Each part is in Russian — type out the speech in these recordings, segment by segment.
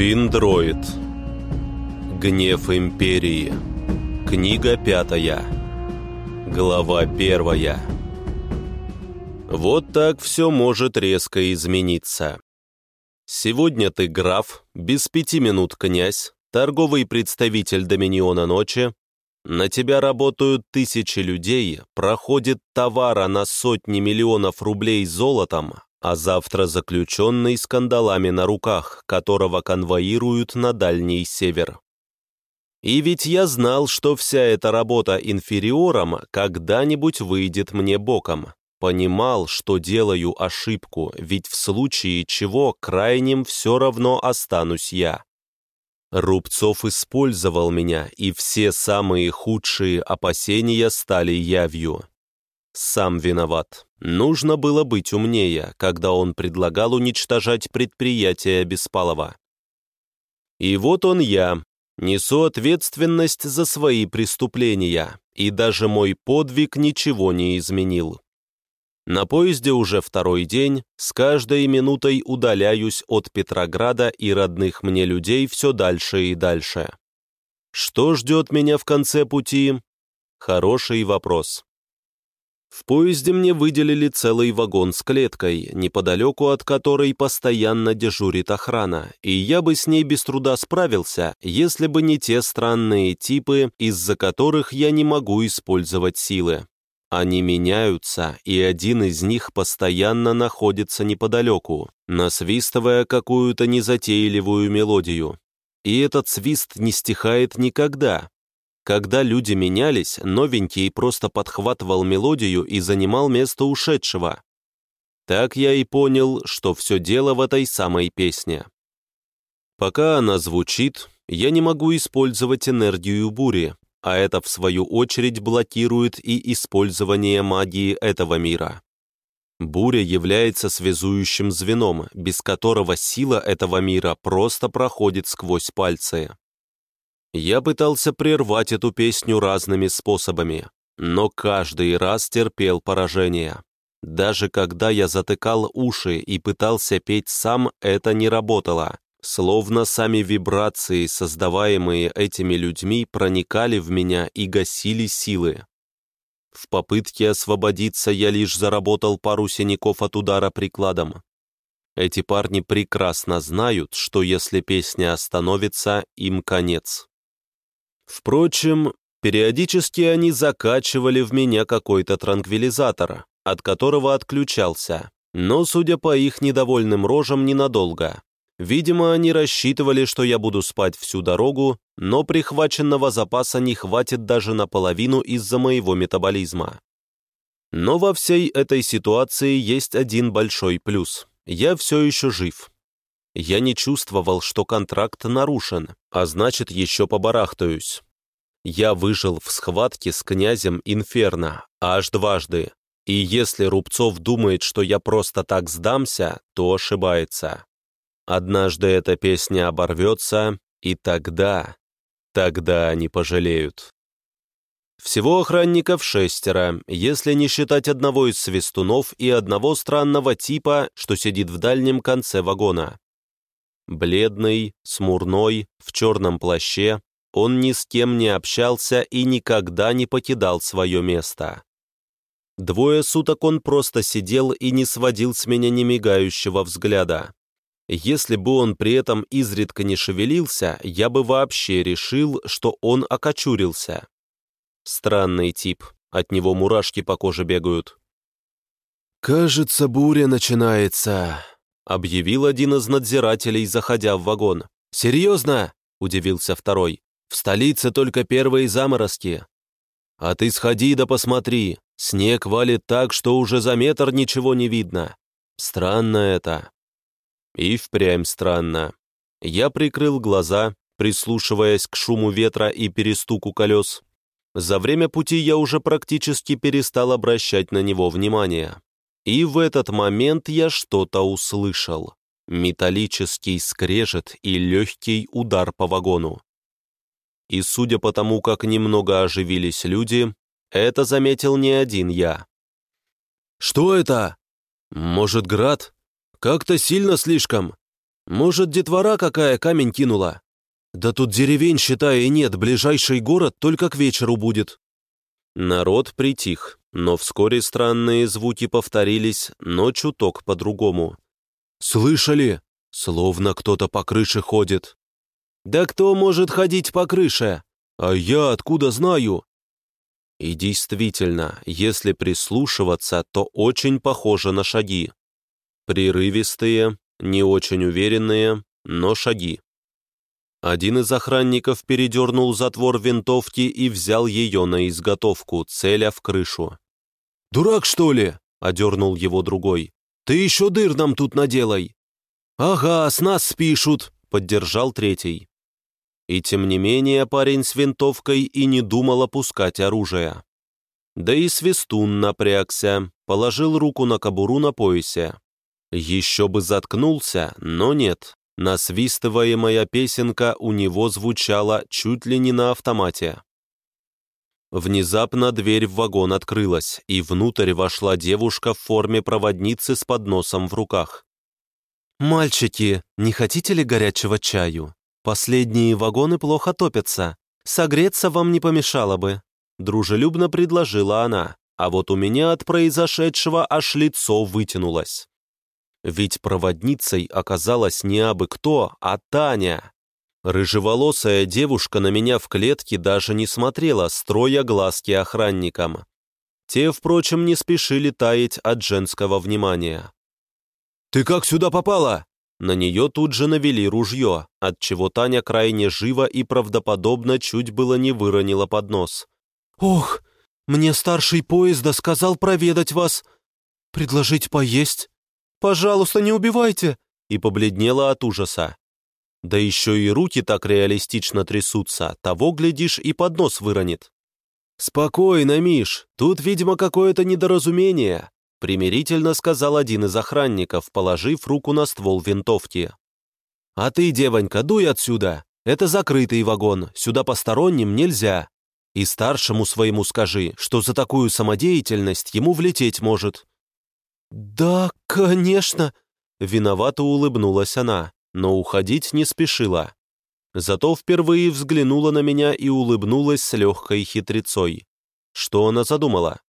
Финдроид. Гнев Империи. Книга пятая. Глава первая. Вот так все может резко измениться. Сегодня ты граф, без пяти минут князь, торговый представитель Доминиона Ночи, на тебя работают тысячи людей, проходит товара на сотни миллионов рублей золотом, а завтра заключенный с кандалами на руках, которого конвоируют на Дальний Север. И ведь я знал, что вся эта работа инфериором когда-нибудь выйдет мне боком. Понимал, что делаю ошибку, ведь в случае чего крайним все равно останусь я. Рубцов использовал меня, и все самые худшие опасения стали явью. Сам виноват. Нужно было быть умнее, когда он предлагал уничтожать предприятие Беспалова. И вот он я, несу ответственность за свои преступления, и даже мой подвиг ничего не изменил. На поезде уже второй день, с каждой минутой удаляюсь от Петрограда и родных мне людей все дальше и дальше. Что ждет меня в конце пути? Хороший вопрос. В поезде мне выделили целый вагон с клеткой, неподалеку от которой постоянно дежурит охрана, и я бы с ней без труда справился, если бы не те странные типы, из-за которых я не могу использовать силы. Они меняются, и один из них постоянно находится неподалеку, насвистывая какую-то незатейливую мелодию. И этот свист не стихает никогда, когда люди менялись, новенький просто подхватывал мелодию и занимал место ушедшего. Так я и понял, что все дело в этой самой песне. Пока она звучит, я не могу использовать энергию бури, а это, в свою очередь, блокирует и использование магии этого мира. Буря является связующим звеном, без которого сила этого мира просто проходит сквозь пальцы. Я пытался прервать эту песню разными способами, но каждый раз терпел поражение. Даже когда я затыкал уши и пытался петь сам, это не работало. Словно сами вибрации, создаваемые этими людьми, проникали в меня и гасили силы. В попытке освободиться я лишь заработал пару синяков от удара прикладом. Эти парни прекрасно знают, что если песня остановится, им конец. Впрочем, периодически они закачивали в меня какой-то транквилизатор, от которого отключался, но, судя по их недовольным рожам, ненадолго. Видимо, они рассчитывали, что я буду спать всю дорогу, но прихваченного запаса не хватит даже наполовину из-за моего метаболизма. Но во всей этой ситуации есть один большой плюс. Я все еще жив. Я не чувствовал, что контракт нарушен, а значит, еще побарахтаюсь. Я выжил в схватке с князем Инферно аж дважды, и если Рубцов думает, что я просто так сдамся, то ошибается. Однажды эта песня оборвется, и тогда, тогда они пожалеют. Всего охранников шестеро, если не считать одного из свистунов и одного странного типа, что сидит в дальнем конце вагона. Бледный, смурной, в черном плаще, он ни с кем не общался и никогда не покидал свое место. Двое суток он просто сидел и не сводил с меня немигающего взгляда. Если бы он при этом изредка не шевелился, я бы вообще решил, что он окочурился. Странный тип, от него мурашки по коже бегают. «Кажется, буря начинается», — объявил один из надзирателей, заходя в вагон. «Серьезно?» — удивился второй. «В столице только первые заморозки». «А ты сходи да посмотри, снег валит так, что уже за метр ничего не видно. Странно это». И впрямь странно. Я прикрыл глаза, прислушиваясь к шуму ветра и перестуку колес. За время пути я уже практически перестал обращать на него внимание. И в этот момент я что-то услышал. Металлический скрежет и легкий удар по вагону. И судя по тому, как немного оживились люди, это заметил не один я. «Что это? Может, град? Как-то сильно слишком. Может, детвора какая камень кинула? Да тут деревень, считай, и нет, ближайший город только к вечеру будет». Народ притих, но вскоре странные звуки повторились, но чуток по-другому. «Слышали? Словно кто-то по крыше ходит». «Да кто может ходить по крыше?» «А я откуда знаю?» И действительно, если прислушиваться, то очень похоже на шаги. Прерывистые, не очень уверенные, но шаги. Один из охранников передернул затвор винтовки и взял ее на изготовку, целя в крышу. «Дурак, что ли?» — одернул его другой. «Ты еще дыр нам тут наделай!» «Ага, с нас спишут!» — поддержал третий. И тем не менее парень с винтовкой и не думал опускать оружие. Да и свистун напрягся, положил руку на кобуру на поясе. Еще бы заткнулся, но нет. Насвистываемая песенка у него звучала чуть ли не на автомате. Внезапно дверь в вагон открылась, и внутрь вошла девушка в форме проводницы с подносом в руках. «Мальчики, не хотите ли горячего чаю?» Последние вагоны плохо топятся. Согреться вам не помешало бы», — дружелюбно предложила она, а вот у меня от произошедшего аж лицо вытянулось. Ведь проводницей оказалась не абы кто, а Таня. Рыжеволосая девушка на меня в клетке даже не смотрела, строя глазки охранникам. Те, впрочем, не спешили таять от женского внимания. «Ты как сюда попала?» На нее тут же навели ружье, отчего Таня крайне живо и правдоподобно чуть было не выронила под нос. «Ох, мне старший поезда сказал проведать вас, предложить поесть. Пожалуйста, не убивайте!» и побледнела от ужаса. Да еще и руки так реалистично трясутся, того, глядишь, и под нос выронит. «Спокойно, Миш, тут, видимо, какое-то недоразумение примирительно сказал один из охранников, положив руку на ствол винтовки. «А ты, девонька, дуй отсюда! Это закрытый вагон, сюда посторонним нельзя. И старшему своему скажи, что за такую самодеятельность ему влететь может». «Да, конечно!» Виновато улыбнулась она, но уходить не спешила. Зато впервые взглянула на меня и улыбнулась с легкой хитрецой. Что она задумала?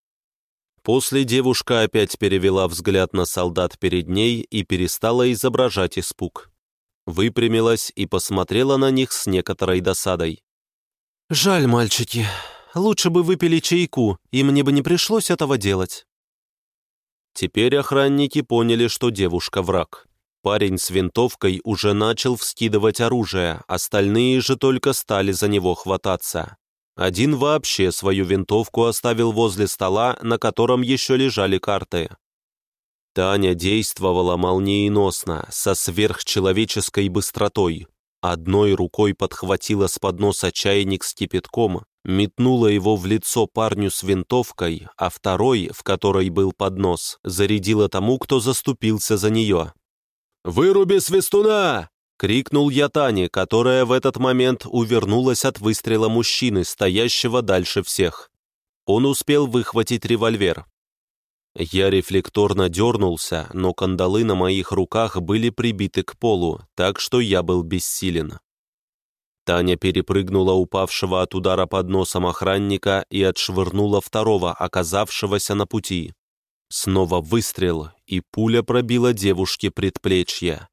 После девушка опять перевела взгляд на солдат перед ней и перестала изображать испуг. Выпрямилась и посмотрела на них с некоторой досадой. «Жаль, мальчики. Лучше бы выпили чайку, и мне бы не пришлось этого делать». Теперь охранники поняли, что девушка враг. Парень с винтовкой уже начал вскидывать оружие, остальные же только стали за него хвататься. Один вообще свою винтовку оставил возле стола, на котором еще лежали карты. Таня действовала молниеносно, со сверхчеловеческой быстротой. Одной рукой подхватила с подноса чайник с кипятком, метнула его в лицо парню с винтовкой, а второй, в которой был поднос, зарядила тому, кто заступился за нее. «Выруби свистуна!» Крикнул я Тане, которая в этот момент увернулась от выстрела мужчины, стоящего дальше всех. Он успел выхватить револьвер. Я рефлекторно дернулся, но кандалы на моих руках были прибиты к полу, так что я был бессилен. Таня перепрыгнула упавшего от удара под носом охранника и отшвырнула второго, оказавшегося на пути. Снова выстрел, и пуля пробила девушке предплечье.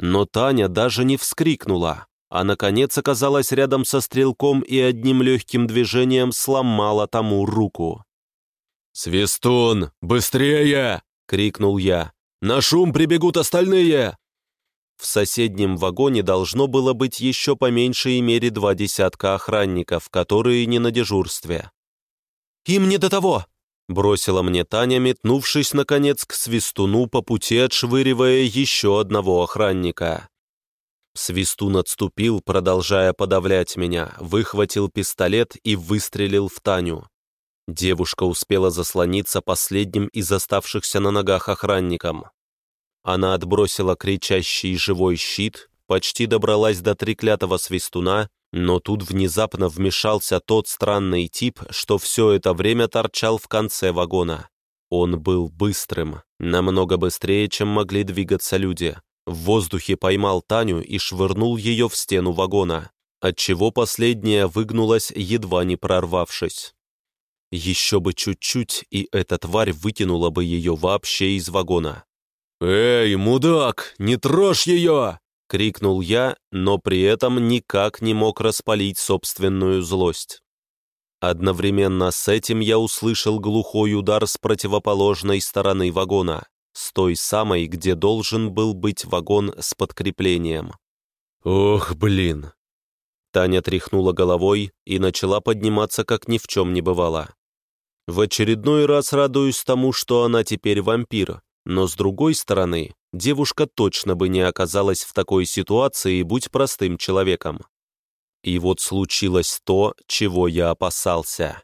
Но Таня даже не вскрикнула, а наконец оказалась рядом со стрелком и одним легким движением сломала тому руку. «Свистун, быстрее!» — крикнул я. «На шум прибегут остальные!» В соседнем вагоне должно было быть еще по меньшей мере два десятка охранников, которые не на дежурстве. «Им не до того!» Бросила мне Таня, метнувшись, наконец, к свистуну по пути, отшвыривая еще одного охранника. Свистун отступил, продолжая подавлять меня, выхватил пистолет и выстрелил в Таню. Девушка успела заслониться последним из оставшихся на ногах охранником. Она отбросила кричащий живой щит, почти добралась до треклятого свистуна но тут внезапно вмешался тот странный тип, что все это время торчал в конце вагона. Он был быстрым, намного быстрее, чем могли двигаться люди. В воздухе поймал Таню и швырнул ее в стену вагона, отчего последняя выгнулась, едва не прорвавшись. Еще бы чуть-чуть, и эта тварь выкинула бы ее вообще из вагона. «Эй, мудак, не трожь ее!» — крикнул я, но при этом никак не мог распалить собственную злость. Одновременно с этим я услышал глухой удар с противоположной стороны вагона, с той самой, где должен был быть вагон с подкреплением. «Ох, блин!» Таня тряхнула головой и начала подниматься, как ни в чем не бывало. В очередной раз радуюсь тому, что она теперь вампир, но с другой стороны, девушка точно бы не оказалась в такой ситуации, будь простым человеком. И вот случилось то, чего я опасался.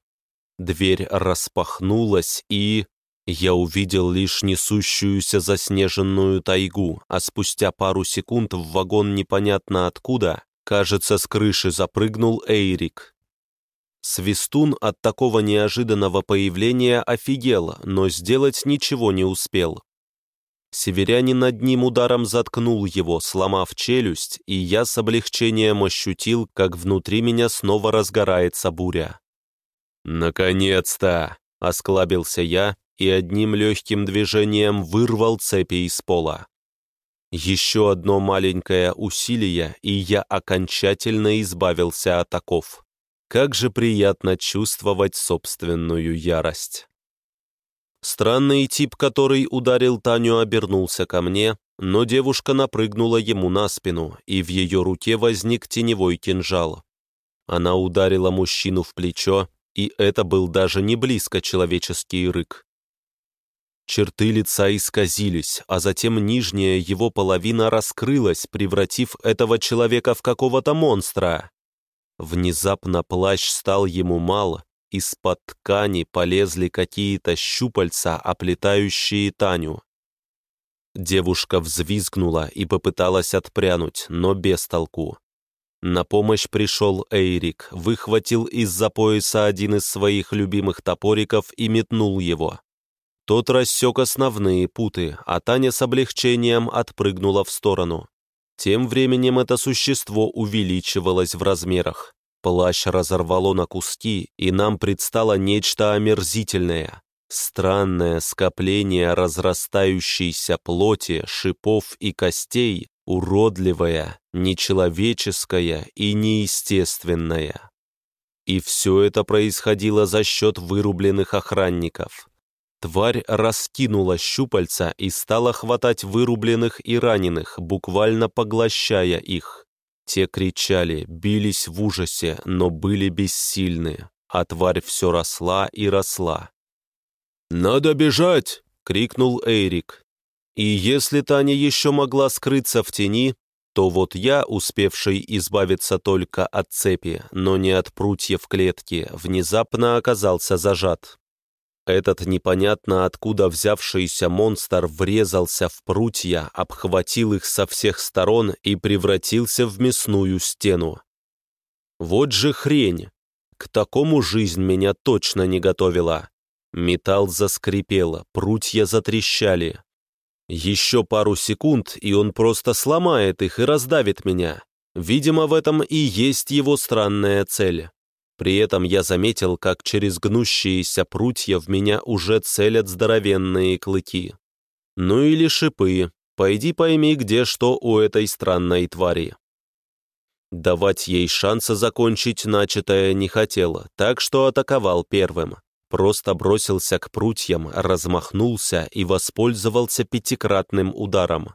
Дверь распахнулась, и... Я увидел лишь несущуюся заснеженную тайгу, а спустя пару секунд в вагон непонятно откуда, кажется, с крыши запрыгнул Эйрик. Свистун от такого неожиданного появления офигел, но сделать ничего не успел. Северянин над ним ударом заткнул его, сломав челюсть, и я с облегчением ощутил, как внутри меня снова разгорается буря. «Наконец-то!» — осклабился я и одним легким движением вырвал цепи из пола. Еще одно маленькое усилие, и я окончательно избавился от оков. Как же приятно чувствовать собственную ярость. Странный тип, который ударил Таню, обернулся ко мне, но девушка напрыгнула ему на спину, и в ее руке возник теневой кинжал. Она ударила мужчину в плечо, и это был даже не близко человеческий рык. Черты лица исказились, а затем нижняя его половина раскрылась, превратив этого человека в какого-то монстра. Внезапно плащ стал ему мало, из-под ткани полезли какие-то щупальца, оплетающие Таню. Девушка взвизгнула и попыталась отпрянуть, но без толку. На помощь пришел Эйрик, выхватил из-за пояса один из своих любимых топориков и метнул его. Тот рассек основные путы, а Таня с облегчением отпрыгнула в сторону. Тем временем это существо увеличивалось в размерах. Плащ разорвало на куски, и нам предстало нечто омерзительное. Странное скопление разрастающейся плоти, шипов и костей, уродливое, нечеловеческое и неестественное. И все это происходило за счет вырубленных охранников. Тварь раскинула щупальца и стала хватать вырубленных и раненых, буквально поглощая их. Те кричали, бились в ужасе, но были бессильны, а тварь все росла и росла. «Надо бежать!» — крикнул Эйрик. И если Таня еще могла скрыться в тени, то вот я, успевший избавиться только от цепи, но не от прутьев клетки, внезапно оказался зажат. Этот непонятно откуда взявшийся монстр врезался в прутья, обхватил их со всех сторон и превратился в мясную стену. Вот же хрень! К такому жизнь меня точно не готовила. Металл заскрипело, прутья затрещали. Еще пару секунд, и он просто сломает их и раздавит меня. Видимо, в этом и есть его странная цель. При этом я заметил, как через гнущиеся прутья в меня уже целят здоровенные клыки. Ну или шипы. Пойди пойми, где что у этой странной твари. Давать ей шанса закончить начатое не хотела, так что атаковал первым. Просто бросился к прутьям, размахнулся и воспользовался пятикратным ударом.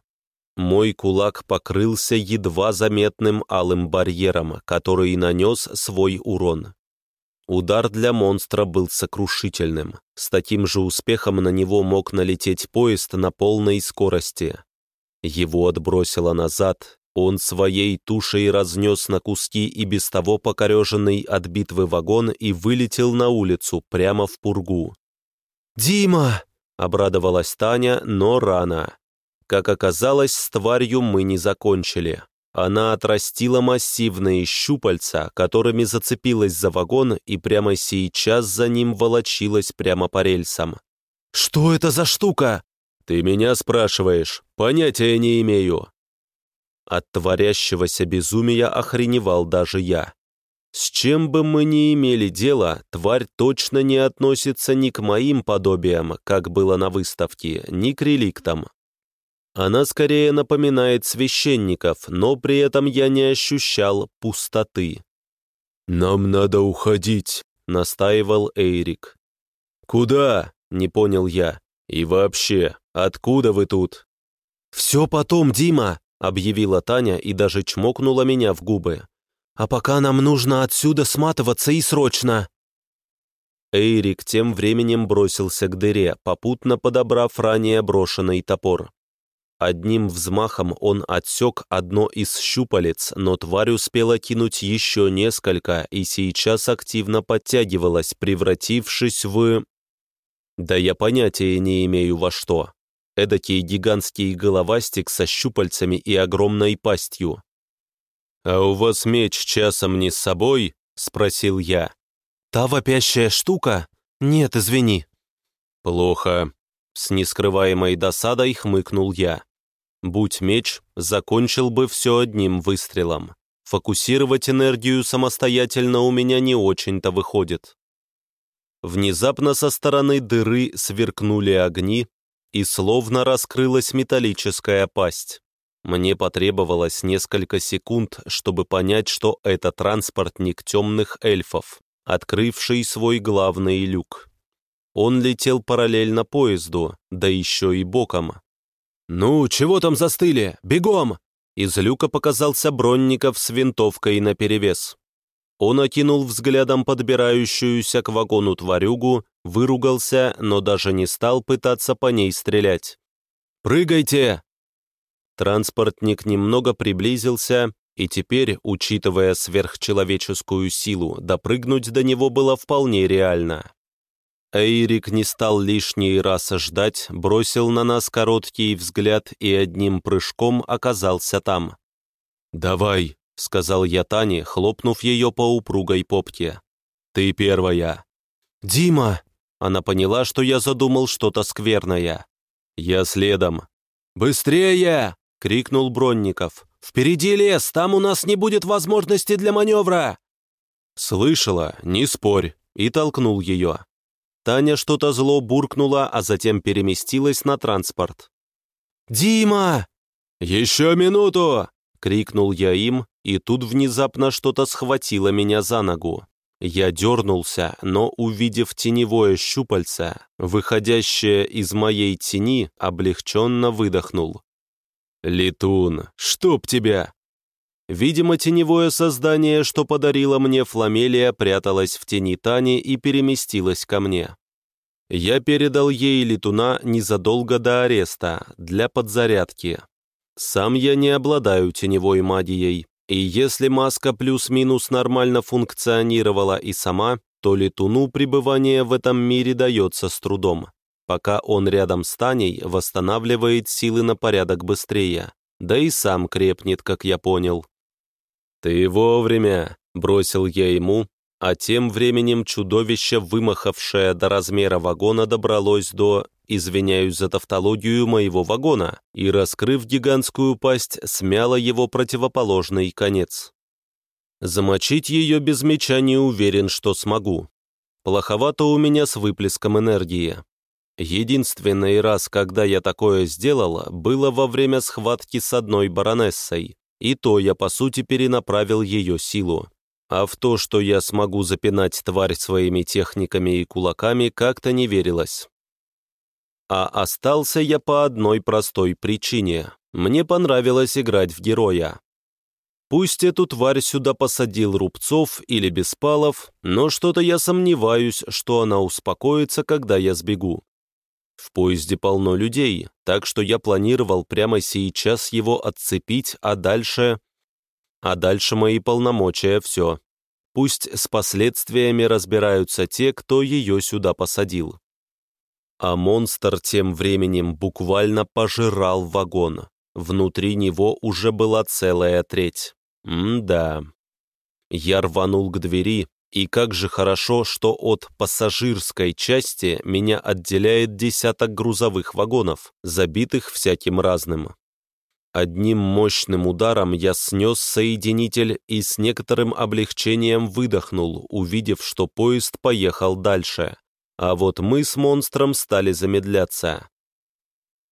Мой кулак покрылся едва заметным алым барьером, который нанес свой урон. Удар для монстра был сокрушительным. С таким же успехом на него мог налететь поезд на полной скорости. Его отбросило назад, он своей тушей разнес на куски и без того покореженный от битвы вагон и вылетел на улицу, прямо в пургу. «Дима!» — обрадовалась Таня, но рано. Как оказалось, с тварью мы не закончили. Она отрастила массивные щупальца, которыми зацепилась за вагон и прямо сейчас за ним волочилась прямо по рельсам. «Что это за штука?» «Ты меня спрашиваешь. Понятия не имею. От творящегося безумия охреневал даже я. С чем бы мы ни имели дело, тварь точно не относится ни к моим подобиям, как было на выставке, ни к реликтам. Она скорее напоминает священников, но при этом я не ощущал пустоты. «Нам надо уходить», — настаивал Эйрик. «Куда?» — не понял я. «И вообще, откуда вы тут?» «Все потом, Дима», — объявила Таня и даже чмокнула меня в губы. А пока нам нужно отсюда сматываться и срочно!» Эйрик тем временем бросился к дыре, попутно подобрав ранее брошенный топор. Одним взмахом он отсек одно из щупалец, но тварь успела кинуть еще несколько и сейчас активно подтягивалась, превратившись в... Да я понятия не имею во что. Эдакий гигантский головастик со щупальцами и огромной пастью. «А у вас меч часом не с собой?» — спросил я. «Та вопящая штука? Нет, извини». «Плохо», — с нескрываемой досадой хмыкнул я. «Будь меч, закончил бы все одним выстрелом. Фокусировать энергию самостоятельно у меня не очень-то выходит». Внезапно со стороны дыры сверкнули огни, и словно раскрылась металлическая пасть. Мне потребовалось несколько секунд, чтобы понять, что это транспортник темных эльфов, открывший свой главный люк. Он летел параллельно поезду, да еще и боком. «Ну, чего там застыли? Бегом!» Из люка показался Бронников с винтовкой наперевес. Он окинул взглядом подбирающуюся к вагону тварюгу, выругался, но даже не стал пытаться по ней стрелять. «Прыгайте!» Транспортник немного приблизился, и теперь, учитывая сверхчеловеческую силу, допрыгнуть до него было вполне реально. Эйрик не стал лишний раз ждать, бросил на нас короткий взгляд и одним прыжком оказался там. «Давай», — сказал я Тане, хлопнув ее по упругой попке. «Ты первая». «Дима!» Она поняла, что я задумал что-то скверное. «Я следом». «Быстрее!» — крикнул Бронников. «Впереди лес, там у нас не будет возможности для маневра!» «Слышала, не спорь!» и толкнул ее. Таня что-то зло буркнула, а затем переместилась на транспорт. «Дима!» «Еще минуту!» — крикнул я им, и тут внезапно что-то схватило меня за ногу. Я дернулся, но, увидев теневое щупальце, выходящее из моей тени, облегченно выдохнул. «Летун, чтоб тебя!» Видимо, теневое создание, что подарила мне Фламелия, пряталось в тени Тани и переместилось ко мне. Я передал ей летуна незадолго до ареста, для подзарядки. Сам я не обладаю теневой магией, и если маска плюс-минус нормально функционировала и сама, то летуну пребывание в этом мире дается с трудом. Пока он рядом с Таней, восстанавливает силы на порядок быстрее. Да и сам крепнет, как я понял. «Ты вовремя!» — бросил я ему, а тем временем чудовище, вымахавшее до размера вагона, добралось до, извиняюсь за тавтологию, моего вагона и, раскрыв гигантскую пасть, смяло его противоположный конец. Замочить ее без меча не уверен, что смогу. Плоховато у меня с выплеском энергии. Единственный раз, когда я такое сделал, было во время схватки с одной баронессой, и то я, по сути, перенаправил ее силу. А в то, что я смогу запинать тварь своими техниками и кулаками, как-то не верилось. А остался я по одной простой причине. Мне понравилось играть в героя. Пусть эту тварь сюда посадил Рубцов или Беспалов, но что-то я сомневаюсь, что она успокоится, когда я сбегу. В поезде полно людей, так что я планировал прямо сейчас его отцепить, а дальше... А дальше мои полномочия все. Пусть с последствиями разбираются те, кто ее сюда посадил. А монстр тем временем буквально пожирал вагон. Внутри него уже была целая треть. М-да. Я рванул к двери, и как же хорошо, что от пассажирской части меня отделяет десяток грузовых вагонов, забитых всяким разным. Одним мощным ударом я снес соединитель и с некоторым облегчением выдохнул, увидев, что поезд поехал дальше. А вот мы с монстром стали замедляться.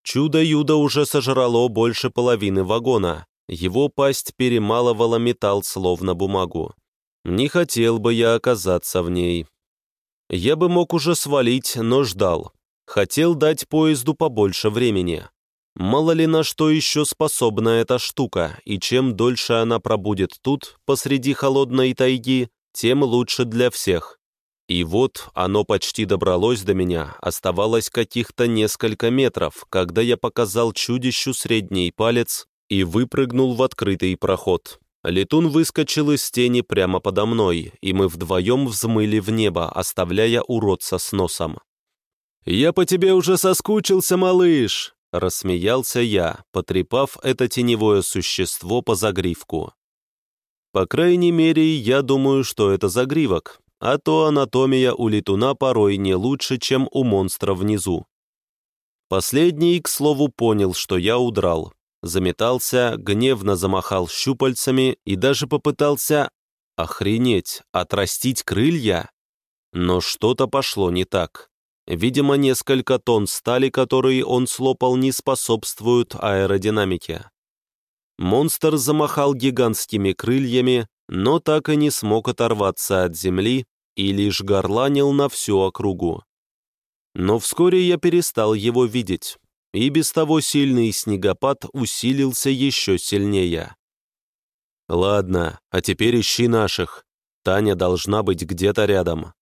Чудо-юдо уже сожрало больше половины вагона. Его пасть перемалывала металл словно бумагу. Не хотел бы я оказаться в ней. Я бы мог уже свалить, но ждал. Хотел дать поезду побольше времени. Мало ли на что еще способна эта штука, и чем дольше она пробудет тут, посреди холодной тайги, тем лучше для всех. И вот оно почти добралось до меня, оставалось каких-то несколько метров, когда я показал чудищу средний палец и выпрыгнул в открытый проход. Летун выскочил из тени прямо подо мной, и мы вдвоем взмыли в небо, оставляя уродца с носом. «Я по тебе уже соскучился, малыш!» Рассмеялся я, потрепав это теневое существо по загривку. По крайней мере, я думаю, что это загривок, а то анатомия у летуна порой не лучше, чем у монстра внизу. Последний, к слову, понял, что я удрал. Заметался, гневно замахал щупальцами и даже попытался, охренеть, отрастить крылья. Но что-то пошло не так. Видимо, несколько тонн стали, которые он слопал, не способствуют аэродинамике. Монстр замахал гигантскими крыльями, но так и не смог оторваться от земли и лишь горланил на всю округу. Но вскоре я перестал его видеть, и без того сильный снегопад усилился еще сильнее. «Ладно, а теперь ищи наших. Таня должна быть где-то рядом»,